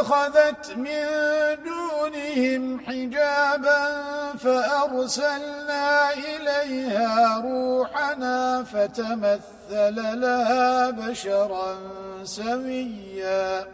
اتخذت من دونهم حجابا فأرسلنا إليها روحنا فتمثل لها بشرا سويا